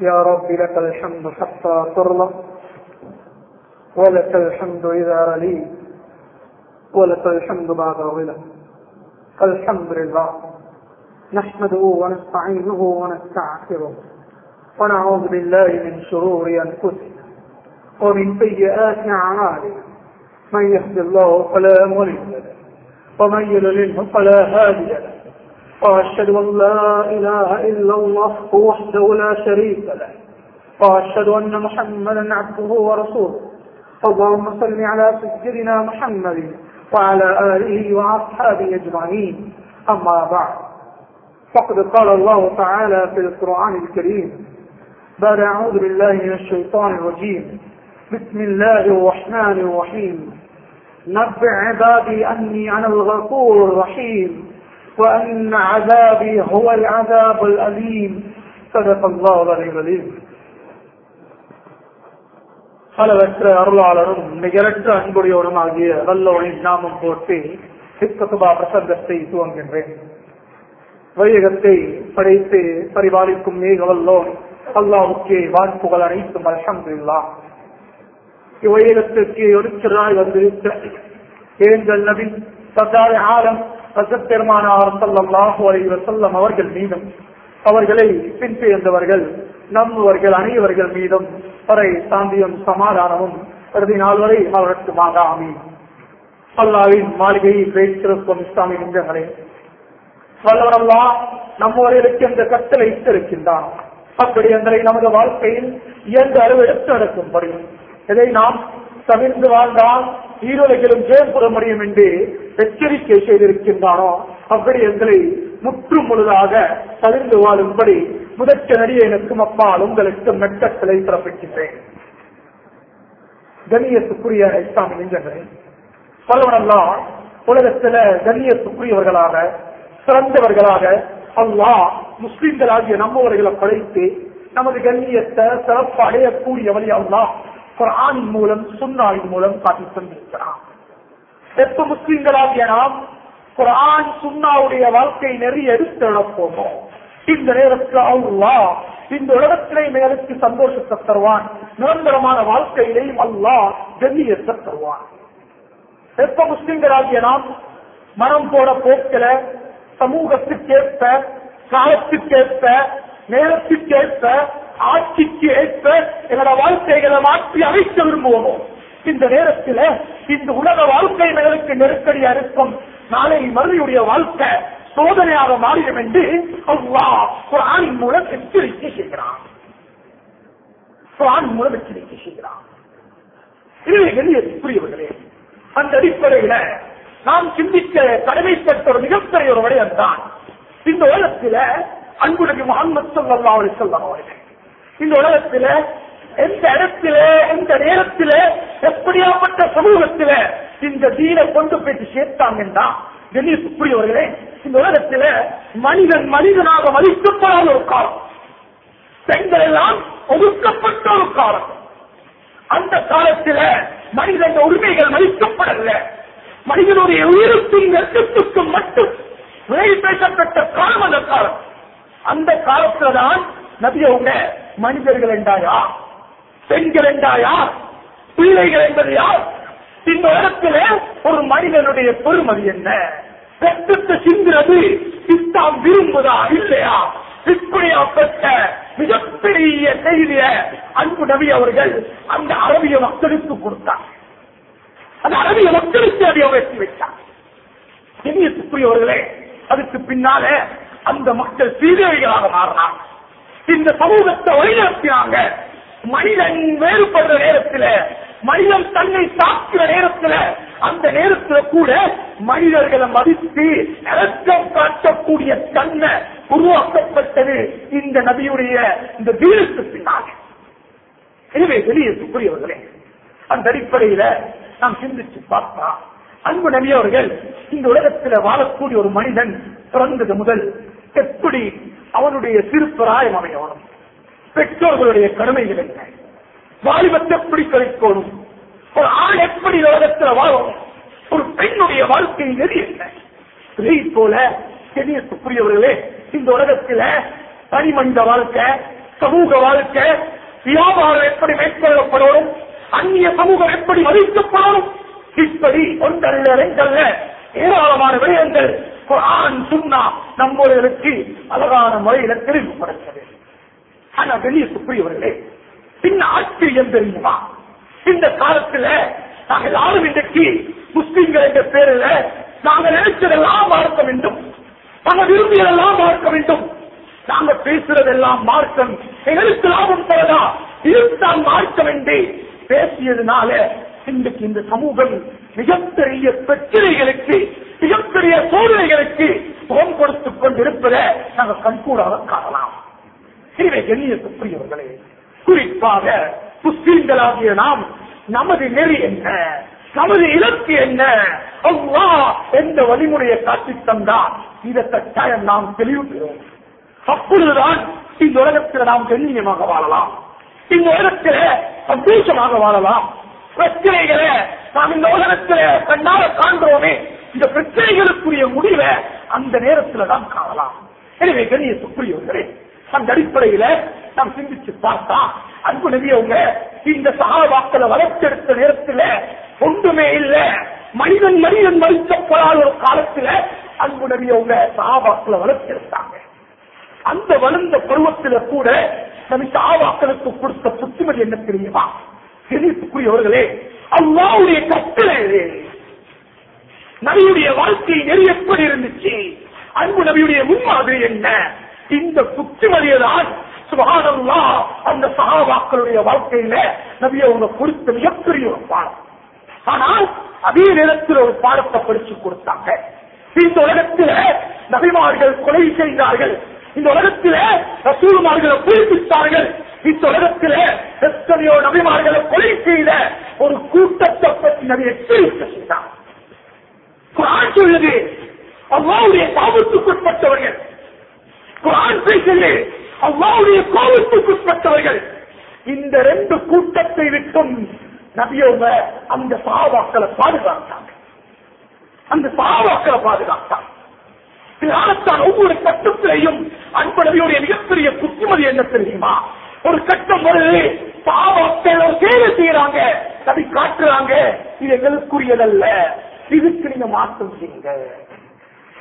يا رب لك الحمد حتى ترضى ولك الحمد إذا رليت ولك الحمد بعد رضا الحمد لله نحمده ونستعينه ونستعفره ونعوذ بالله من شرور أنفسنا ومن سيئات أعمالنا. من يهد الله فلا مضل له ومن يضلله فلا هادي له. وأشهد أن لا إله إلا الله وحده لا شريك له. وأشهد أن محمدا عبده ورسوله. اللهم صل على سيدنا محمد وعلى آله وأصحابه أجمعين. أما بعد فقد قال الله تعالى في القرآن الكريم بعد أعوذ بالله من الشيطان الرجيم. بسم الله الرحمن الرحيم. نبع عبادي أني أنا الغفور الرحيم. وأن عذابي هو العذاب الأليم صدق الله العلي العليم பலவற்ற அருளாளரும் நிகரற்ற அன்புடையவரும் ஆகிய வல்லவனின் நாமம் போட்டு சித்தசுபா பிரசங்கத்தை துவங்குகின்றேன் வையகத்தை படைத்து பரிபாலிக்கும் மேக வல்லோன் அல்லாவுக்கு வாழ்ப்புகள் அனைத்தும் அலமதுல்லா இவ்வையகத்திற்கு ஒருத்தராய் வந்திருக்க ஏங்கள் நபி சர்தார் ஆலம் பெருமானார் சல்லாஹூ அலி அவர்கள் மீதும் அவர்களை பின்பெயர்ந்தவர்கள் நம்புவர்கள் அனைவர்கள் மீதும் வரை சாந்தியும் சமாதானமும் இறுதி நாள் வரை அவர்களுக்கு மாதாமி அல்லாவின் மாளிகையை வைத்திருக்கும் இஸ்லாமிய நெஞ்சங்களே வல்லவரல்லா நம்மவர்களுக்கு இந்த கட்டளை இட்டிருக்கின்றான். அப்படி எங்களை நமது வாழ்க்கையில் இயந்து அறுவெடுத்து நடக்கும்படி இதை நாம் தவிர்த்து வாழ்ந்தால் ஈரோலைகளும் ஜெயம்புற முடியும் என்று எச்சரிக்கை செய்திருக்கின்றானோ அப்படி எங்களை முற்று முழுதாக தவிர்த்து வாழும்படி முதற்ற நடிகை எனக்கும் அப்பால் உங்களுக்கு மெட்டக்களை பிறப்பிக்கின்றேன். கண்ணியத்துக்குரிய இஸ்லாமிய நெஞ்சங்களே பலவனெல்லாம் உலகத்தில கண்ணியத்துக்குரியவர்களாக சிறந்தவர்களாக அல்லா முஸ்லிம்களாகிய நம்மவர்களை படைத்து நமது கண்ணியத்தை சிறப்பு அடையக்கூடியவழி அல்லா குரானின் மூலம் சுண்ணாவின் மூலம் காட்டி தந்திருக்கிறான். எப்ப முஸ்லிம்களாகிய நாம் குரான் சுண்ணாவுடைய வாழ்க்கை நெறிய எடுத்து நடப்போமோ இந்த நேரத்தில் அவ்வா இந்த உலகத்திலே மேலுக்கு சந்தோஷத்தை தருவான். நிரந்தரமான வாழ்க்கையிலேயும் அல்லா ஜெல்லியத்தை தருவான். எப்ப முஸ்லிம்களாகிய நாம் மனம் போட போக்கில சமூகத்துக்கேற்ப காலத்துக்கேற்ப நேரத்துக்கேற்ப ஆட்சிக்கு ஏற்ப எங்களோட வாழ்க்கைகளை மாற்றி அமைக்க விரும்புவோமோ? இந்த நேரத்தில் இந்த உலக வாழ்க்கை எங்களுக்கு நெருக்கடியா இருக்கும். நாளை மறுபடியுடைய வாழ்க்கை சோதனையாக மாறிடும் என்று அவ்வா குரானின் மூலம் எச்சரிக்கை செய்கிறான். குரான் மூலம் எச்சரிக்கை செய்கிறான். இதுவே புரியவர்களே அந்த அடிப்படையில நாம் சிந்திக்க கடமைப்பட்ட ஒரு மிகப்பெரிய ஒரு விடயம் தான் இந்த உலகத்தில் அன்புடைய முகமது சொல்லா சொல்லம் அவர்கள் இந்த உலகத்தில எந்த இடத்துல எந்த நேரத்தில எப்படியாப்பட்ட சமூகத்தில இந்த தீனை கொண்டு போயிட்டு சேர்த்தாங்கன்னா கணேசுக்குரியவர்களே இந்த உலகத்தில மனிதன் மனிதனாக மதிக்கப்படாத ஒரு காலம். பெண்கள் எல்லாம் ஒதுக்கப்பட்ட ஒரு காலம். அந்த காலத்தில மனிதன் உரிமைகள் மதிக்கப்படல மனிதனுடைய உயிருக்கும் நெருக்கத்துக்கும் மட்டும் விலை பேசப்பட்ட காலம் அந்த காலம். அந்த காலத்துல தான் நபியவங்க மனிதர்கள் என்றாயா பெண்கள் என்றாயா பிள்ளைகள் என்பது யார்? இந்த இடத்திலே ஒரு மனிதனுடைய பெருமதி என்ன? ரத்தத்தை சிந்துறது இஸ்லாம் விரும்புதா இல்லையா? இப்படியாப்பட்ட மிகப்பெரிய செய்திய அன்பு நபி அவர்கள் அந்த அரபிய மக்களுக்கு கொடுத்தார். அந்த அரபிய மக்களுக்கு அதை உயர்த்தி வைத்தார். இனியத்துக்குரியவர்களே அதுக்கு பின்னால அந்த மக்கள் சீதேவிகளாக மாறினார். இந்த சமூகத்தை வழிநடத்தினாங்க. மனிதன் வேறுபடுற நேரத்தில் மனிதன் தன்னை தாக்குற நேரத்தில் அந்த நேரத்தில் கூட மனிதர்களை மதித்து இறக்கம் காட்டக்கூடிய தன்மை உருவாக்கப்பட்டது இந்த நபியுடைய இந்த வீருக்கு பின்னால். எனவே வெளியே புரியவர்களே அந்த அடிப்படையில நாம் சிந்திச்சு பார்த்தா அன்பு நபியவர்கள் இந்த உலகத்தில் வாழக்கூடிய ஒரு மனிதன் பிறந்தது முதல். எப்படி அவனுடைய சிறுபிராயம் அமையணும். பெற்றோர்களுடைய கடமைகள் என்ன? வாலிபத்தை எப்படி கழிக்கணும்? ஒரு ஆள் எப்படி உலகத்தில் வாழணும்? ஒரு பெண்ணுடைய வாழ்க்கை நெறி என்ன? இதை போல கண்ணியத்துக்குரியவர்களே இந்த உலகத்தில் தனிமனித வாழ்க்கை சமூக வாழ்க்கை வியாபாரம் எப்படி மேற்கொள்ளப்படணும் அந்நிய சமூகம் எப்படி மதிக்கப்படணும்? இப்படி ஒன்றல்ல ரெண்டல்ல ஏராளமான விடயங்கள் குரான் சுன்னா நம்மளுக்கு அழகான முறையில தெளிவுபடுத்தது ஆனா வெளிய சுப்பிரியவர்களே பின்ன ஆச்சரியம் தெரியுமா? இந்த காலத்துல நாங்க யாரும் இன்றைக்கு முஸ்லிம்கள் என்ற பேரில் நாங்க நினைச்சதெல்லாம் பார்க்க வேண்டும். நாங்கள் விரும்பியதெல்லாம் பார்க்க வேண்டும். நாங்க பேசுறதெல்லாம் மார்க்கம் எங்களுக்கு லாபம் தரதா இதுதான் மார்க்கம் என்று பேசியதுனால இன்றைக்கு இந்த சமூகம் மிகப்பெரிய பிரச்சனைகளுக்கு மிகப்பெரிய சூழ்நிலைகளுக்கு முகம் கொடுத்துக் கொண்டிருப்பதை நாங்கள் கண்கூடாக காணலாம். எனவே எண்ணிய குறிப்பாக முஸ்லீம்களாகிய நாம் நமது நெறி என்ன? நமது இலக்கு என்ன? அவ்வா எந்த வழிமுறையை காட்டி தந்தால் இதை கட்டாயம் நாம் தெளிவு பெறுவோம் அப்பொழுதுதான் இந்த உலகத்தில் நாம் கண்ணியமாக வாழலாம். இந்த உலகத்தில் சந்தோஷமாக வாழலாம். பிரச்சனைகளை நாம் இந்த உலகத்தில் கண்ணால காண்கிறோமே. இந்த பிரச்சனைகளுக்குரிய முடிவை அந்த நேரத்தில் தான் காணலாம். எனவே கணிய சுப்ரியவர்களே அந்த அடிப்படையில நாம் சிந்திச்சு பார்த்தா அன்பு நபியவங்க இந்த சகாபாக்களை வளர்த்தெடுத்த நேரத்துல ஒன்றுமே இல்ல. மனிதன் மனிதன் மதிக்கப்படாத ஒரு காலத்துல அன்பு நபியவங்க சகாபாக்களை வளர்த்தெடுத்தாங்க. அந்த வளர்ந்த பருவத்தில கூட நபி சகாபாக்களுக்கு கொடுத்த புத்திமதி என்ன தெரியுமா? தெரிவித்துக்குரியவர்களே அல்லாவுடைய கட்டளை நபியுடைய வாழ்க்கை நெறி எப்படி இருந்துச்சு? அன்பு நபியுடைய முன்மாதிரி என்ன? இந்த புத்திமதியதான் சுகாதல்லா அந்த சகாபாக்களுடைய வாழ்க்கையில நபிய உங்க கொடுத்த மிகப்பெரிய ஒரு பாடம் ஆனால் அதே நேரத்தில் ஒரு பாடத்தை படிச்சு கொடுத்தாங்க. இந்த உலகத்தில் நபிமார்கள் கொலை செய்தார்கள். இந்த உலகத்தில் ரசூலுமார்களை குறிப்பிட்டார்கள் இந்த உலகத்தில் எத்தனையோ நபிமார்களை கொலை செய்த ஒரு கூட்டத்தை பற்றி நபி எச்சரிக்கை குரான் சொல்லுது. அல்லாவுடைய சாபத்துக்குட்பட்டவர்கள் குரான் பேசுது. அவ்வாவுடைய கோபத்துக்குட்பட்டவர்கள். இந்த ரெண்டு கூட்டத்தை விட்டும் நபியோங்க அந்த சாவாக்களை பாதுகாத்தாங்க. அந்த சாவாக்களை பாதுகாத்தாங்க. இதனால்தான் ஒவ்வொரு கட்டத்திலையும் அன்பு மிகப்பெரிய புத்திமதி என்ன தெரியுமா? ஒரு கட்டம் வருது. பாவத்தில் சேவை செய்யறாங்க நபி காட்டுறாங்க. இது எங்களுக்குரியதல்ல. இதுக்கு நீங்க மாற்றம் செய்யுங்க.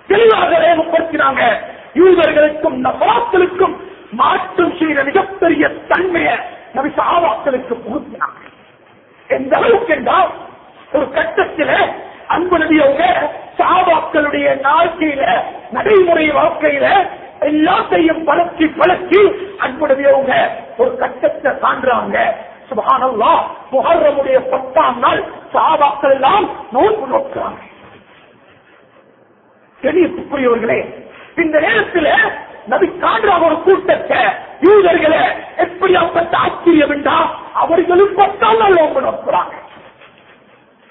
தெளிவாக ரேகப்படுத்தினாங்க யூதர்களுக்கும் நபாக்களுக்கும் மாற்றம் செய்த மிகப்பெரிய தன்மையை நபி சாவாக்களுக்கு புகுத்தினாங்க. எந்த அளவுக்கு என்றால் ஒரு கட்டத்தில் அன்பு நதியவங்க சாபாக்களுடைய வாழ்க்கையில நடைமுறை வாழ்க்கையில எல்லாத்தையும் பழக்கி பழக்கி அன்பு நதியவங்க ஒரு கட்டத்தை தாண்டுறாங்க சுபானல்லா முகர்றமுடைய பத்தாம் நாள் சாபாக்கள் எல்லாம் நோன்பு நோக்குறாங்க தெளிவுக்குரியவர்களே இந்த நேரத்தில் நபி ஒரு கூட்டத்தை. யூதர்களை எப்படியாப்பட்ட ஆச்சரியம் என்றா அவர்களும் பத்தாம் நாள் நோன்பு நோக்கிறாங்க.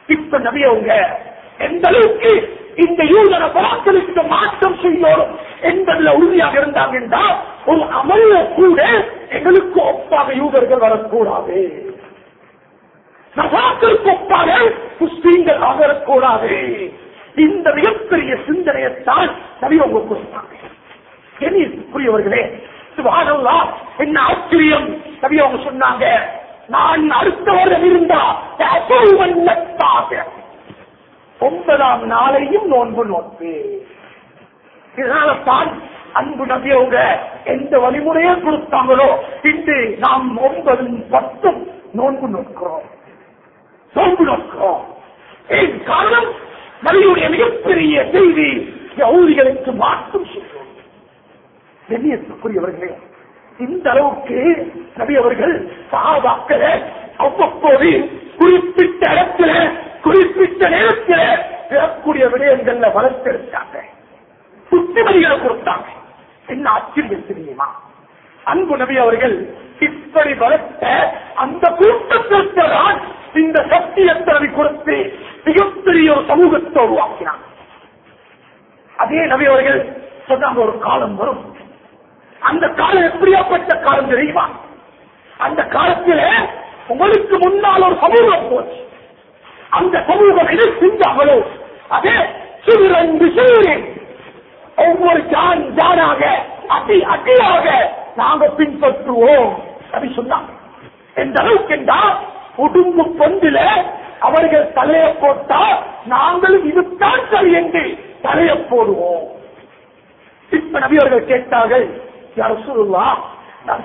இப்ப நபி அவங்க எந்த அளவுக்கு இந்த யூதர பராக்களுக்கு மாற்றம் செய்யணும் என்பதுல உறுதியாக இருந்தாங்க என்றால் ஒரு அமல்ல கூட எங்களுக்கு ஒப்பாக யூதர்கள் வரக்கூடாது. நகாக்கள் கொப்பார்கள் முஸ்லீம்கள் வரக்கூடாது இந்த மிகப்பெரிய சிந்தனையத்தான் நபி அவங்க கொடுத்தாங்க. புரியவர்களே சுபானல்லா என்ன ஆச்சரியம்? நபி அவங்க சொன்னாங்க நான் அடுத்த வருடம் இருந்தா ஒன்பதாம் நாளையும் நோன்பு நோக்கு இதனால தான் அன்பு நபி அவங்க எந்த வழிமுறையை கொடுத்தாங்களோ இன்று நாம் ஒன்பதும் பத்தும் நோன்பு நோக்கிறோம். நோன்பு ஏன் காரணம்? நபியுடைய மிகப்பெரிய செய்தி ஊதிகளுக்கு மாற்றம் செய்யும் கண்ணியத்துக்குரியவர்களே இந்த அளவுக்கு நபி அவர்கள் சகாபாக்களை அவ்வப்போது குறிப்பிட்ட இடத்துல குறிப்பிட்ட நேரத்தில் பெறக்கூடிய விடயங்கள்ல வளர்த்தெடுத்தாங்க. புத்திமதிகளை கொடுத்தாங்க. என்ன ஆச்சரியம் தெரியுமா? அன்பு நபி அவர்கள் இப்படி வளர்த்த அந்த கூட்டத்திற்கு தான் இந்த சத்தியத்தை நபி கொடுத்து மிகப்பெரிய ஒரு சமூகத்தை உருவாக்கினார் அதே நபி அவர்கள் சொன்னாங்க ஒரு காலம் வரும். அந்த காலம் எப்படியாப்பட்ட காலம் தெரியுமா? அந்த காலத்தில் உங்களுக்கு முன்னால் ஒரு சமூகம் போச்சு. அந்த சமூகம் எது செஞ்சாங்களோ அதே சிறுரன் சிறுரன் ஒவ்வொரு ஜான் ஜானாக அடி அடியாக நாங்க பின்பற்றுவோம் அப்படி சொன்னாங்க. எந்த அளவுக்கு என்றால் உடும்பு பொந்தில அவர்கள் தலைய போட்டா நாங்களும் இதுதான் சரி என்று தலைய போடுவோம். இப்ப நபி அவர்கள் கேட்டார்கள் அரசுல்லா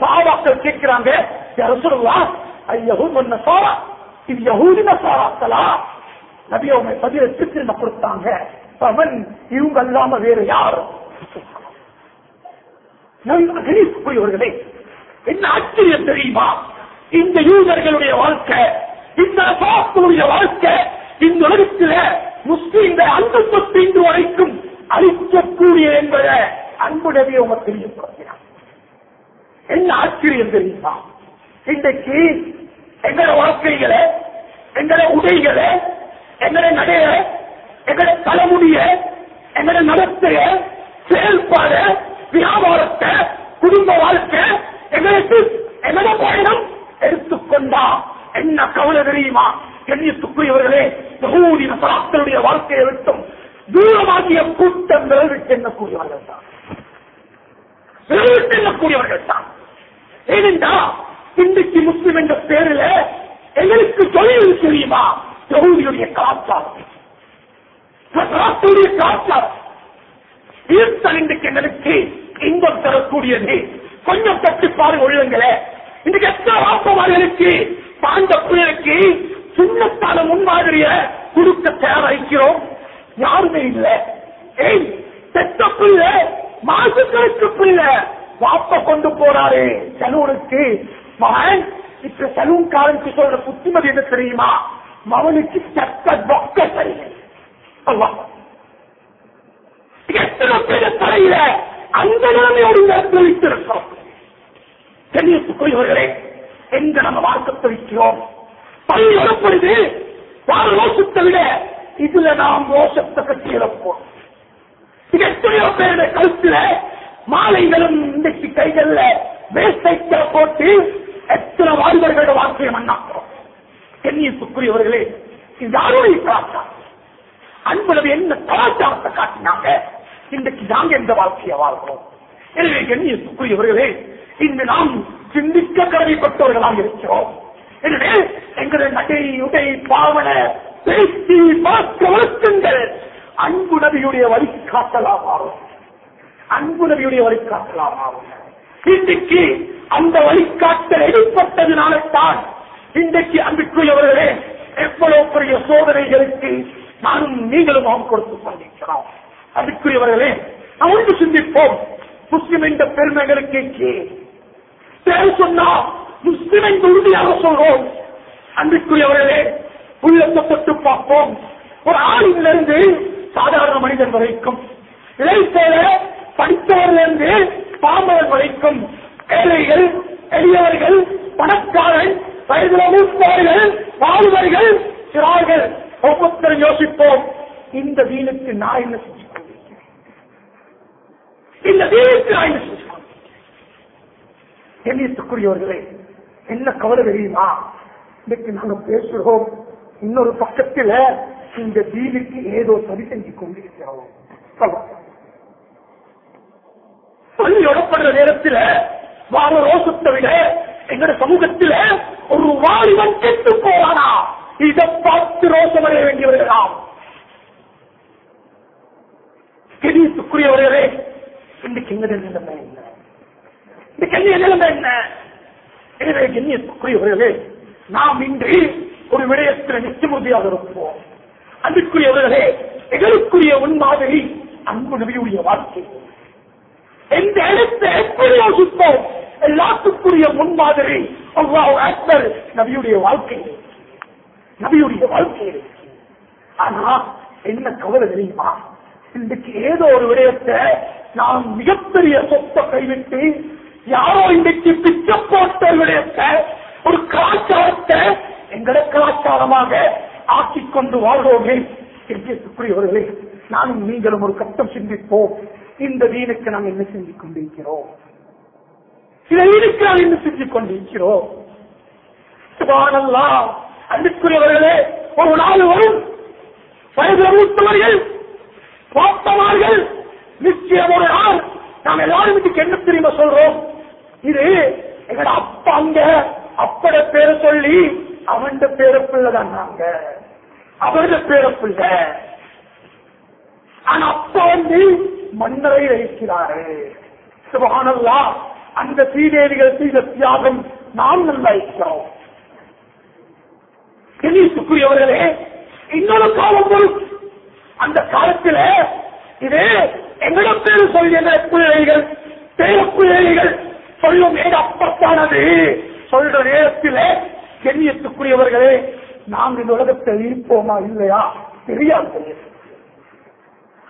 சாபாக்கள் கேட்கிறாங்க அரசுல்லா ஐயஹூத் சாரா இது யஹூதி நசாராக்களா? நபி அவங்க பதில திரும்ப கொடுத்தாங்க. அவன் இவங்க அல்லாம வேற யாரும் கணேஷ்குரியவர்களே என்ன ஆச்சரியம் தெரியுமா? இந்த யூதர்களுடைய வாழ்க்கை இந்த சாஸ்திரிய வாழ்க்கை இந்த உலகத்தில முஸ்லீம்கள் அன்பு சொத்து இன்று வரைக்கும் அழிக்கக்கூடிய என்பதை அன்பு நபி அவங்க தெரியப்படுத்தினார் என்ன ஆச்சரியம் தெரியுமா? இன்றைக்கு எங்களோட வாழ்க்கைகளை எங்களோட உடைகளை எங்களோட நடைய எங்களோட தலைமுடிய எங்களோட நடத்தைய செயல்பாடு வியாபாரத்தை குடும்ப வாழ்க்கை எங்களுக்கு எங்களோட பயணம் எடுத்துக்கொண்டா. என்ன கவலை தெரியுமா? கண்ணியத்துக்குரியவர்களே யகூதி நசராக்களுடைய வாழ்க்கையை விட்டும் தூரமாகிய கூட்டம் விட்டு எண்ணக்கூடியவர்கள் தான். விட்டு எண்ணக்கூடியவர்கள் தான். ஏனென்றா இன்றைக்கு முஸ்லிம் என்ற பேரில் எங்களுக்கு தொழில் தெரியுமா? யகூதியுடைய கலாச்சாரம். நசராக்களுடைய கலாச்சாரம். ஈர்த்தல் இன்றைக்கு எங்களுக்கு இன்பம் தரக்கூடியது. கொஞ்சம் தட்டுப்பாடு பாருங்க இன்றைக்கு எத்தனை வாப்பமார்களுக்கு பாண்ட பிள்ளைக்கு சின்னத்தான முன்மாதிரிய கொடுக்க தயாரிக்கிறோம் யாருமே இல்ல. ஏய் செத்த பிள்ளை மாசுக்களுக்கு பிள்ளை வாப்ப கொண்டு போறாரு. சலூனுக்கு. மகன் இப்ப சலூன் காரனுக்கு சொல்ற புத்திமதி என்ன தெரியுமா? மவனுக்கு சத்த பொக்க சரியில்லை எத்தனை பேர் தலையில அந்த நிலைமையோடு இந்த இடத்துல வைத்திருக்கிறோம் கண்ணியத்துக்குரியவர்களே எங்க நம்ம வாழ்க்கை வைக்கிறோம் பள்ளி வரப்படுது வார விட இதுல நாம் ரோஷத்தை கட்டி இழப்போம் இது எத்தனையோ பேருடைய கழுத்துல மாலைகளும் இன்றைக்கு கைகள்ல வேஸ்டைக்களை போட்டு எத்தனை வாழ்வர்களோட வாழ்க்கையை மண்ணாக்குறோம். கண்ணியத்துக்குரியவர்களே இது யாருடைய கலாச்சாரம் அன்பளவு என்ன கலாச்சாரத்தை காட்டினாங்க? இன்றைக்கு நாங்க எந்த வாழ்க்கையை வாழ்கிறோம்? எனவே கண்ணியத்துக்குரியவர்களே இன்று நாம் சிந்திக்க கடமைப்பட்டவர்களாக இருக்கிறோம். எனவே எங்களுடைய நடை உடை பாவன பேசி பார்க்க வளர்த்துங்கள் அன்பு நபியுடைய வழிகாட்டலாம் ஆகும் அன்பு நபியுடைய வழிகாட்டலாம் ஆகும் இன்றைக்கு அந்த வழிகாட்டல் ஏற்பட்டதுனால தான் இன்றைக்கு அன்புக்குரியவர்களே எவ்வளவு பெரிய சோதனைகளுக்கு நானும் நீங்களும் நாம் கொடுத்து கொண்டிருக்கிறோம். அதுக்குரியவர்களே நாம் ஒன்று சிந்திப்போம். முஸ்லிம் என்ற பெருமைகளுக்கு பேர் சொன்னா முஸ்லிமை உறுதியாக சொல்றோம். அன்பிற்குரியவர்களே உள்ளத்தை தொட்டு பார்ப்போம். ஒரு ஆளிலிருந்து சாதாரண மனிதன் வரைக்கும் இளைப்போல படித்தவரிலிருந்து பாம்பவர் வரைக்கும் ஏழைகள் எளியவர்கள் பணக்காரன் வயதில் மூப்பவர்கள் வாழ்வர்கள் சிறார்கள் ஒவ்வொருத்தரும் யோசிப்போம் இந்த வீணுக்கு நான் என்ன செஞ்சு இந்த வீணுக்கு நான் என்ன என்ன கவலை தெரியுமா? இன்னைக்கு நாங்க பேசுறோம் இன்னொரு பக்கத்துல இந்த தீவிக்கு ஏதோ சரி செஞ்சு கொண்டிருக்கிறோம். பள்ளி ஒடப்படுற நேரத்துல வார ரோசத்தை விட எங்கட சமூகத்துல ஒரு வாலிபன் கெட்டு போவானா இதை பார்த்து ரோசமடைய வேண்டியவர்கள் நாம் கெடியத்துக்குரியவர்களே இன்னைக்கு எங்கட நிலைமை என்ன இந்த கண்ணிய நிலைமை என்ன? எனவே கண்ணியத்துக்குரியவர்களே நாம் இன்று ஒரு விடயத்தில் நிச்சயமுறுதியாக இருப்போம். அன்புக்குரியவர்களே எங்களுக்குரிய முன்மாதிரி அன்பு நபியுடைய வாழ்க்கை. எந்த இடத்தை எப்படி யோசிப்போம் எல்லாத்துக்குரிய முன்மாதிரி அக்பர் நபியுடைய வாழ்க்கை. நபியுடைய வாழ்க்கை. ஆனா என்ன கவலை தெரியுமா? இன்றைக்கு ஏதோ ஒரு விடயத்தை நாம் மிகப்பெரிய சொத்தை கைவிட்டு யாரோ இன்றைக்கு பிச்சை போட்ட ஒரு கலாச்சாரத்தை எங்களை கலாச்சாரமாக ஆக்கி கொண்டு வாழ்வோமே. என்றுக்குரியவர்களே நானும் நீங்களும் ஒரு கட்டம் சிந்திப்போம். இந்த வீணுக்கு நாம் என்ன செஞ்சு கொண்டிருக்கிறோம்? சில வீணுக்கு நாம் என்ன செஞ்சு கொண்டிருக்கிறோம்? அன்புக்குரியவர்களே ஒரு நாள் வரும். வயது மூத்தவர்கள் பார்த்தவார்கள் நிச்சயம் ஒரு நாள் நாம் எல்லாரும் இதுக்கு என்ன தெரியுமா சொல்றோம்? இது எங்கட அப்பா அங்க. அப்பட பேரை சொல்லி அவன் பேர பிள்ளைதான் நாங்க. அவரது பேர பிள்ளை. ஆனா அப்பா வந்து மன்னரை அழிக்கிறாரு. சுபகானல்லா அந்த சீதேவிகள் செய்த தியாகம் நாம் நல்லா இருக்கிறோம் கணேசுக்குரியவர்களே இன்னொரு காலம் வரும். அந்த காலத்துல இது எங்களிடம் பேரு சொல்லிய பிள்ளைகள்? பேர பிள்ளைகள் சொல்லும் ஏக அப்பத்தானது. சொல்ற நேரத்தில் கண்ணியத்துக்குரியவர்களே நாம் இந்த உலகத்தை இருப்போமா இல்லையா? தெரியாது.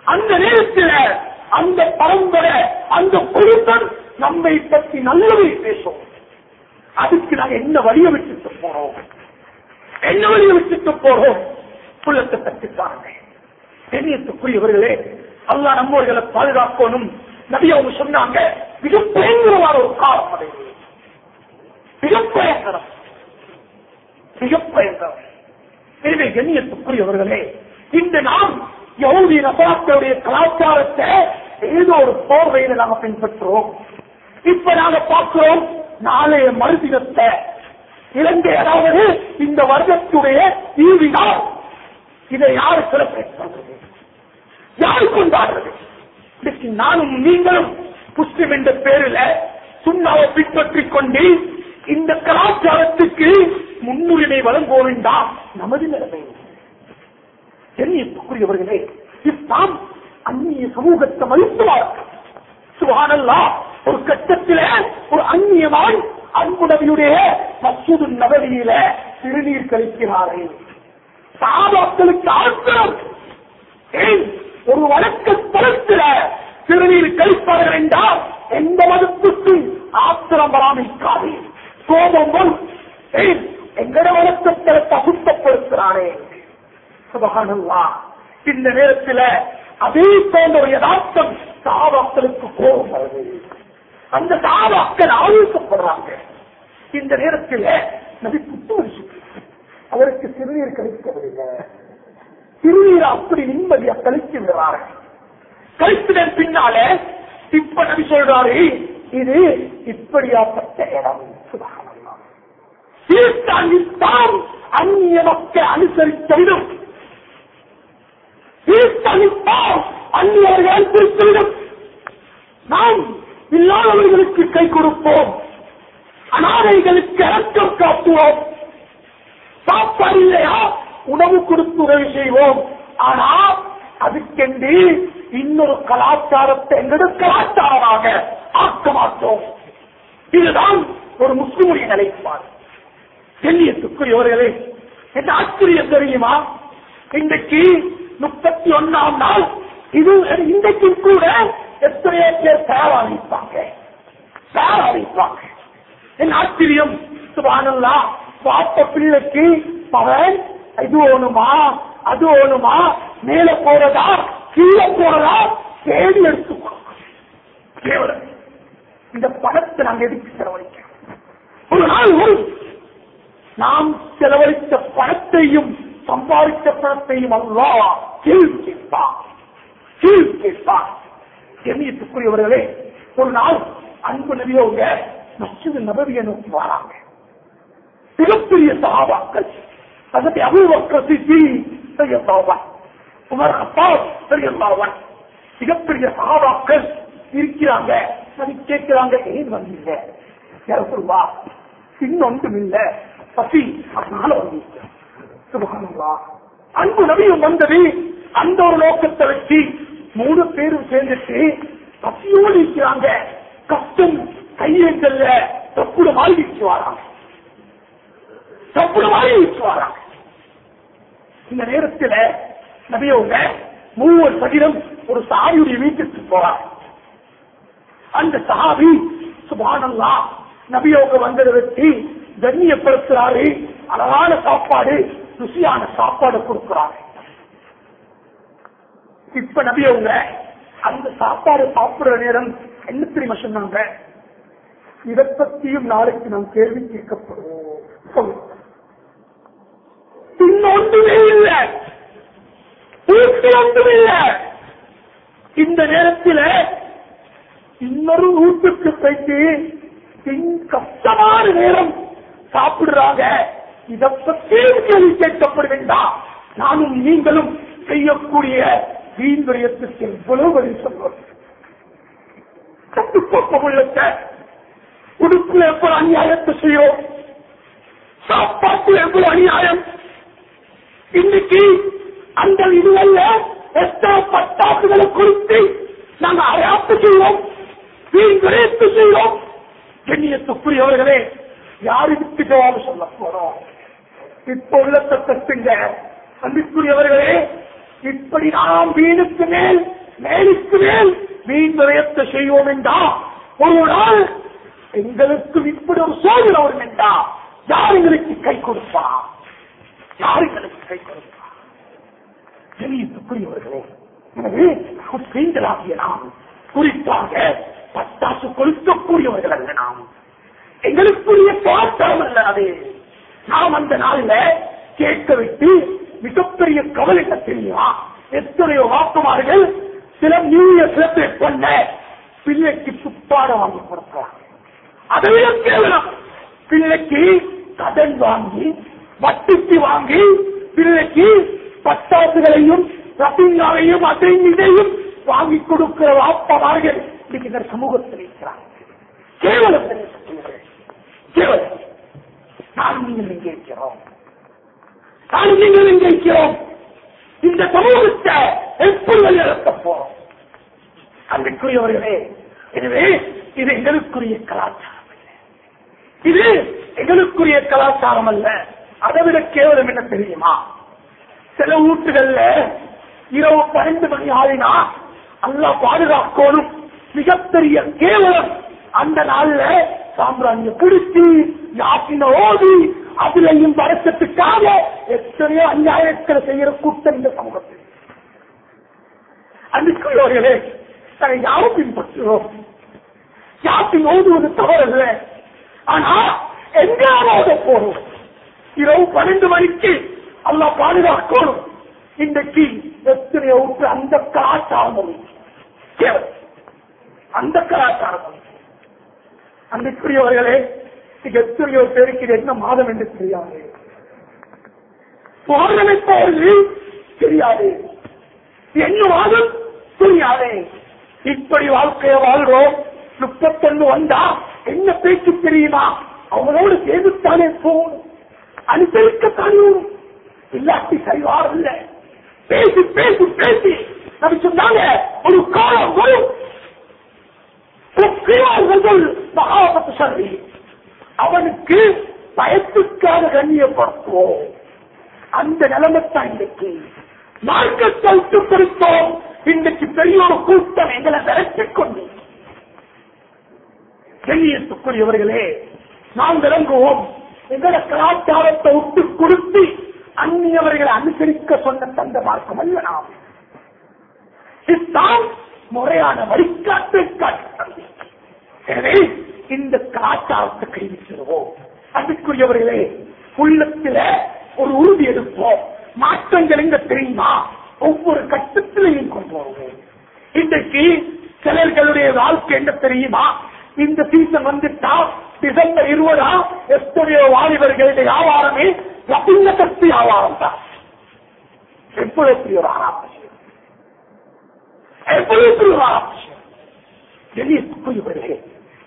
அந்த நேரத்தில் அந்த பரம்பரை அந்த குழுத்தன் நம்மை பற்றி நல்லதை பேசும். அதுக்கு நாங்க என்ன வழியை விட்டுட்டு போறோம்? என்ன வழியை விட்டுட்டு போறோம்? புள்ளத்தை பாருங்க. கண்ணியத்துக்குரியவர்களே அல்லா நம்மவர்களை பாதுகாக்கணும். நபி அவங்க சொன்னாங்க மிக பயங்கரமான ஒரு காலம் அது. மிக பயங்கரம் மிக பயங்கரம் எனவே கண்ணியத்துக்குரியவர்களே இந்த நாம் யகுதி நசராக்களுடைய கலாச்சாரத்தை ஏதோ ஒரு போர்வையில நாங்க பின்பற்றுறோம். இப்ப நாங்க பார்க்கிறோம் நாளைய மறுதினத்தை. இலங்கை அதாவது இந்த வருடத்துடைய இறுதி இதை யாரு சிறப்பு யாரு கொண்டாடுறது? இதுக்கு நானும் நீங்களும் புஷ்டம் என்ற பேரில் சுண்ணாவை பின்பற்றிக் கொண்டு இந்த கலாச்சாரத்துக்கு முன்னுரிமை வழங்குவோம் என்றால் நமது நிலைமை. தெரியக்கூடியவர்களே இஸ்லாம் அந்நிய சமூகத்தை மதித்துவார்கள் சுகானல்லா ஒரு கட்டத்தில ஒரு அந்நியமான் அன்புடவியுடைய மசூது நபதியில சிறுநீர் கழிக்கிறார்கள் சாபாக்களுக்கு ஆத்திரம் ஏன் ஒரு வழக்க தளத்தில சிறுநீர் கழிப்பார்கள் என்றால் எந்த மதத்துக்கும் ஆத்திரம் பராமரிக்காது கோபம் ஏன் எங்கட வழக்கத்தை தகுத்தப்படுத்துகிறானே சுபகானல்லா. இந்த நேரத்தில் அதே போன்ற ஒரு யதார்த்தம் சாபாக்களுக்கு கோபம் வருது. அந்த சாபாக்கள் ஆலோசப்படுறாங்க இந்த நேரத்தில் நபி புத்துணர்ச்சி அவருக்கு சிறுநீர் கழிக்கவில்லை. சிறுநீர் அப்படி நிம்மதியா கழித்து விடுவார்கள். கழித்ததன் பின்னால இப்ப நபி சொல்றாரு இது இப்படியாப்பட்ட இடம். தீர்த்தானித்தான் அந்நிய மக்கள் அனுசரித்தவிடும் தீர்த்தானித்தான் அந்நியர்கள் அனுசரித்தவிடும் நாம் இல்லாதவர்களுக்கு கை கொடுப்போம். அனாதைகளுக்கு இறக்கம் காட்டுவோம். சாப்பாடு இல்லையா? உணவு கொடுத்து உதவி செய்வோம். ஆனா அதுக்கென்று இன்னொரு கலாச்சாரத்தை எங்களோட கலாச்சாரமாக ஆக்க மாட்டோம். இதுதான் ஒரு முஸ்லிமுடைய நிலைப்பாடு. கண்ணியத்துக்குரியவர்களே என்ன ஆச்சரியம் தெரியுமா? இன்றைக்கு முப்பத்தி ஒன்னாம் நாள். இது இன்றைக்கு கூட எத்தனையோ பேர் தயாராகிப்பாங்க தயாராகிப்பாங்க என் ஆச்சரியம்? சுபானல்லா பாப்ப பிள்ளைக்கு பவன் இது ஓணுமா அது ஓணுமா மேல போறதா? கீழே போறதா? தேடி எடுத்துக்கணும் கேவலம். இந்த பணத்தை நாங்க எதுக்கு செலவழிக்கிறோம்? ஒரு நாள் ஒரு நாம் செலவழித்த பணத்தையும் சம்பாதித்த பணத்தையும் அல்லா கீழ் கேட்பான் கீழ் கேட்பான் எண்ணியத்துக்குரியவர்களே ஒரு நாள் அன்பு நபியவங்க மஸ்ஜித் நபவியை நோக்கி வராங்க. மிகப்பெரிய சகாபாக்கள் அதை அபுபக்கர் சித்தி செய்யத்தாவன் உமர் அப்பாஸ் செய்யத்தாவன் மிகப்பெரிய சகாபாக்கள் இருக்கிறாங்க நபி கேட்கிறாங்க ஏன் வந்தீங்க யாருவா இன்னொன்றும் இல்ல பசி அதனால வந்தீங்க சுபகானல்லா அன்பு நபியும் வந்தது அந்த ஒரு நோக்கத்தை வச்சு மூணு பேரும் சேர்ந்துட்டு பசியோடு இருக்கிறாங்க கஷ்டம் கையெழுத்தல்ல தப்புட மாதிரி வச்சு வராங்க தப்புட மாதிரி வச்சு வராங்க இந்த நேரத்தில் நபியவங்க மூவர் சகிதம் ஒரு சாவியுடைய வீட்டுக்கு போறார். அந்த சாவி சுபானல்லா நபியோக வந்ததை வச்சு கண்ணியப்படுத்துறாரு அழகான சாப்பாடு ருசியான சாப்பாடு கொடுக்கிறாரு. இப்ப நபியவங்க அந்த சாப்பாடு சாப்பிடுற நேரம் என்ன தெரியுமா சொன்னாங்க? இதை பத்தியும் நாளைக்கு நாம் கேள்வி கேட்கப்படுவோம் இன்னொன்றுமே இல்லை. பூர்த்தி ஒன்றும் இல்லை. இந்த நேரத்தில் இன்னொரு வீட்டுக்கு போயிட்டு பின் கஷ்டமான நேரம் சாப்பிடுறாங்க. இதை பற்றி கேள்வி கேட்கப்பட வேண்டாம் நானும் நீங்களும் செய்யக்கூடிய வீண்விரயத்துக்கு எவ்வளவு பதில் சொல்வோம் கட்டுக்கோப்பம் உள்ளத்தை உடுப்புல எவ்வளவு அநியாயத்தை செய்யும் சாப்பாட்டுல எவ்வளவு அநியாயம்? இன்னைக்கு அந்த இதுவல்ல எத்தனை பட்டாசுகளை குறித்து நாங்க அரையாத்து செய்வோம் வீண் செய்வோம். கண்ணியத்துக்குரியவர்களே யாருக்கு ஜவாபு சொல்ல போறோம்? இப்ப உள்ள தத்துங்க அன்புக்குரியவர்களே இப்படி நாம் வீணுக்கு மேல் மேலுக்கு மேல் மீன் விரயத்தை செய்வோம் என்றா? ஒரு நாள் எங்களுக்கு இப்படி ஒரு சோதனை வரும் என்றா? யார் எங்களுக்கு கை கொடுப்பா யார் எங்களுக்கு கை எனவே முஸ்லீம்களாகிய நாம் குறிப்பாக பட்டாசு கொளுத்தக்கூடியவர்கள் அல்ல நாம். எங்களுக்குரிய பாட்டம் அல்ல அது நாம் அந்த நாளில் கேட்க விட்டு மிகப்பெரிய கவலை தெரியுமா? எத்தனையோ வாக்குமார்கள் சில நியூ இயர் செலிப்ரேட் பண்ண பிள்ளைக்கு துப்பாட வாங்கி கொடுக்கலாம் அதை விட கேவலம். பிள்ளைக்கு கடன் வாங்கி வட்டிக்கு வாங்கி பிள்ளைக்கு பட்டாசுகளையும் ரத்திங்காவையும் அதையும் இதையும் வாங்கி கொடுக்கிற வாப்பமார்கள் இன்னைக்கு இந்த சமூகத்தில் இருக்கிறார்கள் கேவலம் தெரிவித்துள்ளது. கேவலம். நான் நீங்கள் எங்கே இருக்கிறோம். நான் நீங்கள் எங்கே இருக்கிறோம். இந்த சமூகத்தை எப்படி வழிநடத்த போறோம்? அன்றைக்குரியவர்களே எனவே இது எங்களுக்குரிய கலாச்சாரம். இது எங்களுக்குரிய கலாச்சாரம் அல்ல. அதை விட கேவலம் என்ன தெரியுமா? சில வீட்டுகள்ல இரவு பன்னெண்டு மணி ஆளினா அல்லா பாதுகாக்கோனும் மிகப்பெரிய கேவலம். அந்த நாள்ல சாம்பிராணிய பிடிச்சி யாத்தின ஓதி அதுலையும் வருஷத்துக்காக எத்தனையோ அநியாயத்தில் செய்யற கூட்டம் இந்த சமூகத்தில். அன்றைக்குள்ளவர்களே நாங்கள் யாரும் பின்பற்றுவோம் யாத்தின் ஓதுவது தவறல்ல. ஆனா எங்காவது போறோம் இரவு பன்னெண்டு மணிக்கு அல்லா பாதுகாக்கணும். இன்றைக்கு எத்தனையோ விட்டு அந்த கலாச்சாரம் அந்த கலாச்சாரம் அன்றைக்குரியவர்களே எத்தனையோ பேருக்கு இது என்ன மாதம் என்று தெரியாது. பார்வைப்பவர்கள் தெரியாது. என்ன மாதம்? தெரியாது. இப்படி வாழ்க்கையை வாழ்றோம். முப்பத்தொன்னு வந்தா என்ன பேச்சு தெரியுமா? அவனோடு சேர்ந்துத்தானே போகணும். அனுசரிக்கத்தான் இல்லாட்டி சரிவார் இல்ல பேசி பேசி பேசி. நம்ம சொன்னாங்க ஒரு காலம் வரும். மகாபத்து சரி அவனுக்கு பயத்துக்காக கண்ணியப்படுத்துவோம். அந்த நிலைமைத்தான் இன்னைக்கு மார்க்கத்தை விட்டு கொடுத்தோம் இன்றைக்கு பெரிய ஒரு கூட்டம் எங்களை விரட்டிக் கொண்டு. கண்ணியத்துக்குரியவர்களே நாம் விளங்குவோம். எங்களை கலாச்சாரத்தை விட்டு கொடுத்து அந்நியவர்களை அனுசரிக்க சொன்ன தந்த மார்க்கம் அல்ல நாம். இஸ்லாம் முறையான வழிகாட்டு காட்டு எனவே இந்த கலாச்சாரத்தை கைவிச்சிருவோம் அதுக்குரியவர்களே உள்ளத்துல ஒரு உறுதி எடுப்போம். மாற்றங்கள் எங்க தெரியுமா? ஒவ்வொரு கட்டத்திலையும் கொண்டு வருவோம். இன்றைக்கு சிலர்களுடைய வாழ்க்கை என்ன தெரியுமா? இந்த சீசன் வந்துட்டா டிசம்பர் இருபதா எத்தனையோ வாலிபர்களுடைய வியாபாரமே ரத்தின சக்தி வியாபாரம் தான். எப்படி ஒரு ஆராய்ச்சி எவ்வளவு ஒரு ஆராய்ச்சி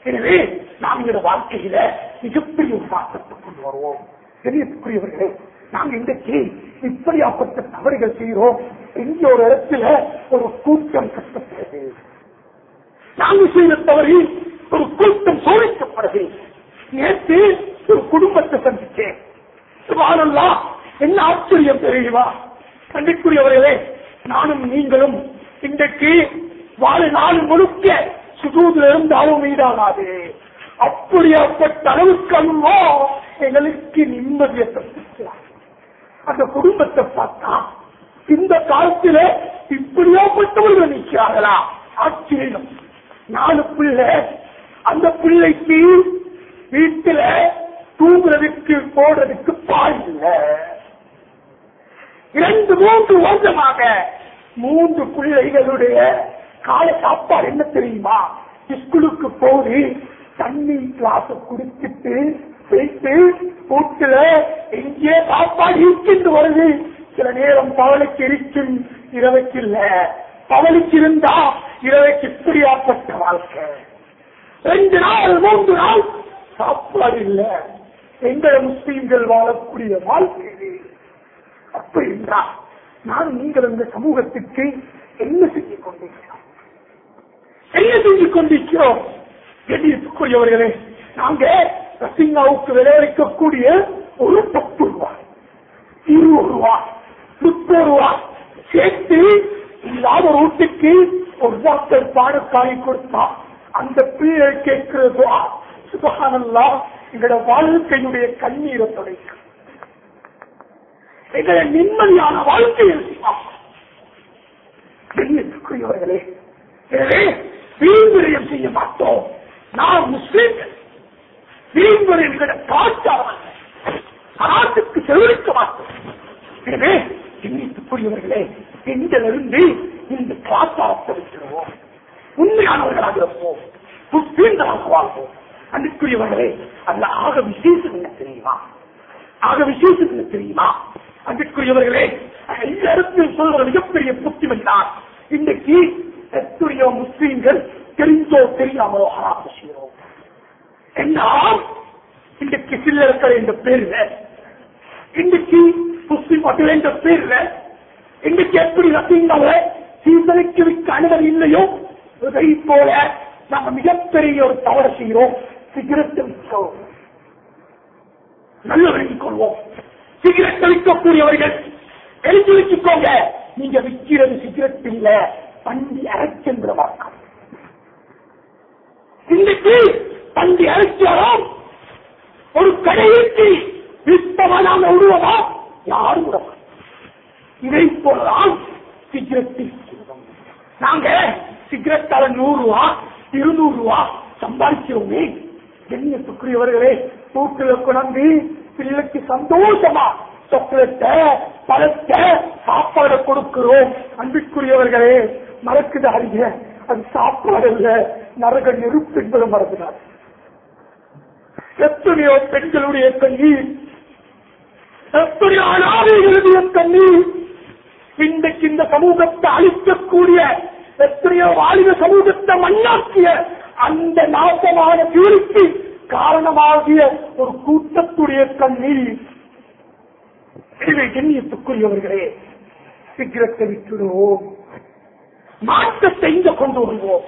எனவே நாம் இந்த வாழ்க்கையில மிகப்பெரிய ஒரு மாற்றத்தை கொண்டு வருவோம். தெரியக்கூடியவர்களே நாம் இன்றைக்கு இப்படியாப்பட்ட தவறுகள் செய்கிறோம். எங்க ஒரு இடத்துல ஒரு கூட்டம் கட்டப்படுது நாங்கள் செய்த தவறு ஒரு கூட்டம் சோதிக்கப்படுது நேற்று ஒரு குடும்பத்தை சந்திச்சேன் சுபானல்லா என்ன ஆச்சரியம் தெரியுமா? கண்டிக்குரியவர்களே நானும் நீங்களும் இன்றைக்கு வாழ நாள் முழுக்க சுதூதில் இருந்தாலும் மீதாகாது அப்படியாப்பட்ட அளவுக்கு அல்லவோ எங்களுக்கு நிம்மதியை தந்திருக்கிறார். அந்த குடும்பத்தை பார்த்தா இந்த காலத்தில இப்படியாப்பட்டவர்கள் நிற்கிறார்களா? ஆச்சரியம். நாலு பிள்ளை அந்த பிள்ளைக்கு வீட்டுல தூங்குறதுக்கு போடுறதுக்கு பால் இல்லை. இரண்டு மூன்று வருஷமாக மூன்று பிள்ளைகளுடைய கால சாப்பாடு என்ன தெரியுமா? ஸ்கூலுக்கு போய் தண்ணி கிளாஸ் குடிச்சிட்டு போயிட்டு வீட்டுல எங்கே சாப்பாடு இருக்கின்ற வருது. சில நேரம் பவளுக்கு இருக்கும் இரவைக்கு இல்ல. பவளுக்கு இருந்தா இரவைக்கு இப்படியாப்பட்ட வாழ்க்கை. ரெண்டு நாள் மூன்று நாள் சாப்பாடு இல்ல. எங்களை முஸ்லீம்கள் வாழக்கூடிய வாழ்க்கை இது. அப்படி என்றால் நான் நீங்கள் இந்த சமூகத்துக்கு என்ன செஞ்சு கொண்டிருக்கிறோம்? என்ன செஞ்சு கொண்டிருக்கிறோம்? எண்ணியத்துக்குரியவர்களே நாங்க ரசிங்காவுக்கு விளைவிக்கக்கூடிய ஒரு பத்து ரூபாய் இருபது ரூபாய் முப்பது ரூபாய் சேர்த்து இல்லாத ரூட்டுக்கு ஒரு டாக்டர் பாடக்காய் கொடுத்தா அந்த பிள்ளை கேட்கிறது சுபகானல்லா எங்களோட வாழ்க்கையினுடைய கண்ணீரை துடைக்கும் எங்களை நிம்மதியான வாழ்க்கையில் கண்ணியத்துக்குரியவர்களே எனவே வீண்விரயம் செய்ய மாட்டோம். நாம் முஸ்லிம்கள். வீண்விரயங்களை காட்டாமல் நாட்டுக்கு தெரிவிக்க மாட்டோம். எனவே கண்ணியத்துக்குரியவர்களே எங்களிருந்து இந்த கலாச்சாரத்தை வைக்கிறோம் உண்மையானவர்களாக இருப்போம். முஸ்லீம்களாக வாழ்வோம். அன்புக்குரியவர்களே அல்ல ஆக விசேஷம் என்ன தெரியுமா? ஆக விசேஷம் என்ன தெரியுமா? அன்புக்குரியவர்களே எல்லாருக்கும் சொல்ற மிகப்பெரிய புத்திமன்றார் இன்றைக்கு எத்துடைய முஸ்லீம்கள் தெரிஞ்சோ தெரியாமலோ ஹராம் செய்கிறோம் எல்லாம் இன்றைக்கு சில்லறக்கரை என்ற பேர்ல இன்றைக்கு முஸ்லீம் மக்கள் என்ற பேர்ல இன்றைக்கு எப்படி ரத்தீங்கள சீர்தலைக்கு விற்க அனுமதி இல்லையோ இதை போல நம்ம மிகப்பெரிய ஒரு தவறு செய்கிறோம் சிகரெட் விற்கிறோம் நல்ல விளங்கிக் கொள்வோம். சிகரெட் விற்கக்கூடியவர்கள் எழுதி வச்சுக்கோங்க. நீங்க விற்கிறது சிகரெட் இல்ல பண்டி அரைச்சென்ற வாக்கம் இன்னைக்கு பண்டி அரைச்சாலும் ஒரு கடைக்கு விற்பவனாக உருவமா யாரும் விட இதை போலதான் சிகரெட் நாங்க சிகரெட்டால நூறு ரூபா இருநூறு ரூபா சம்பாதிக்கிறோமே. கண்ணியத்துக்குரியவர்களே தூக்கில குழம்பி பிள்ளைக்கு சந்தோஷமா சாக்லேட்ட பழத்தை சாப்பாடு கொடுக்கிறோம். அன்பிற்குரியவர்களே மறக்குது அறிய அது சாப்பாடு இல்ல நரக நெருப்பு என்பது மறந்துனார் எத்தனையோ பெண்களுடைய கண்ணீர் எத்தனையோ அனாதைகளுடைய கண்ணீர் இன்றைக்கு இந்த சமூகத்தை அழிக்கக்கூடிய எத்தனையோ வாலிப சமூகத்தை மண்ணாக்கிய அந்த நாசமான தீர்க்கு காரணமாகிய ஒரு கூட்டத்துடைய கண்ணீர். இதை எண்ணியத்துக்குரியவர்களே சிகரெட்டை விட்டுடுவோம். மாற்றத்தை இங்க கொண்டு வருவோம்.